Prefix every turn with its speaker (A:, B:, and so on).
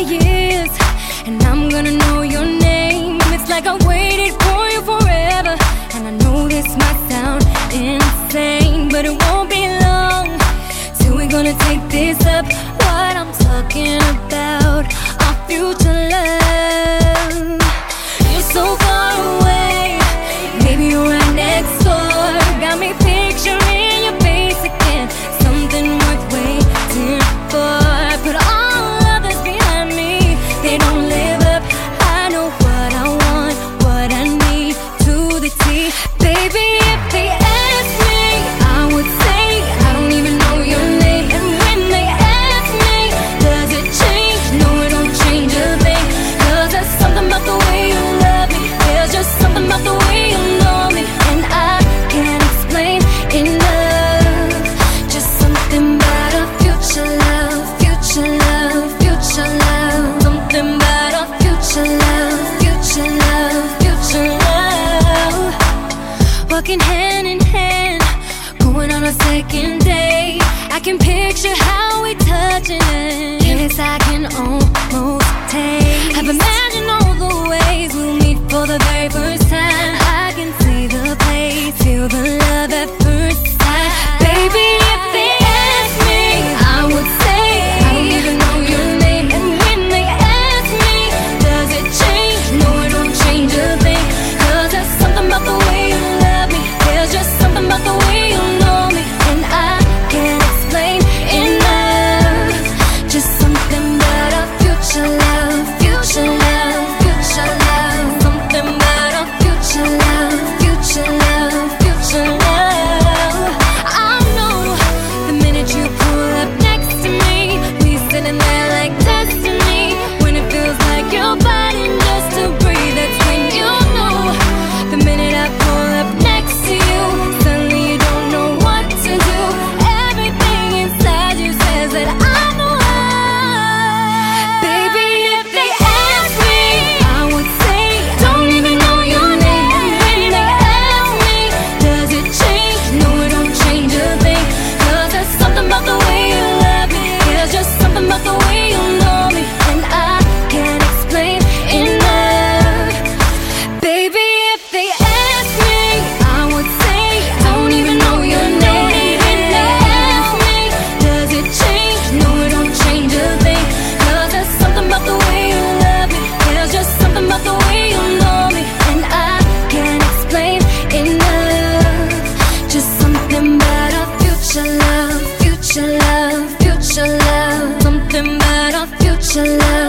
A: years, and I'm gonna know your name. It's like I waited for you forever, and I know this might sound insane, but it won't be long till we're gonna take this up. What I'm talking about, our future love. walking hand in hand, going on a second date. I can picture how we touching, feelings I can own. your love.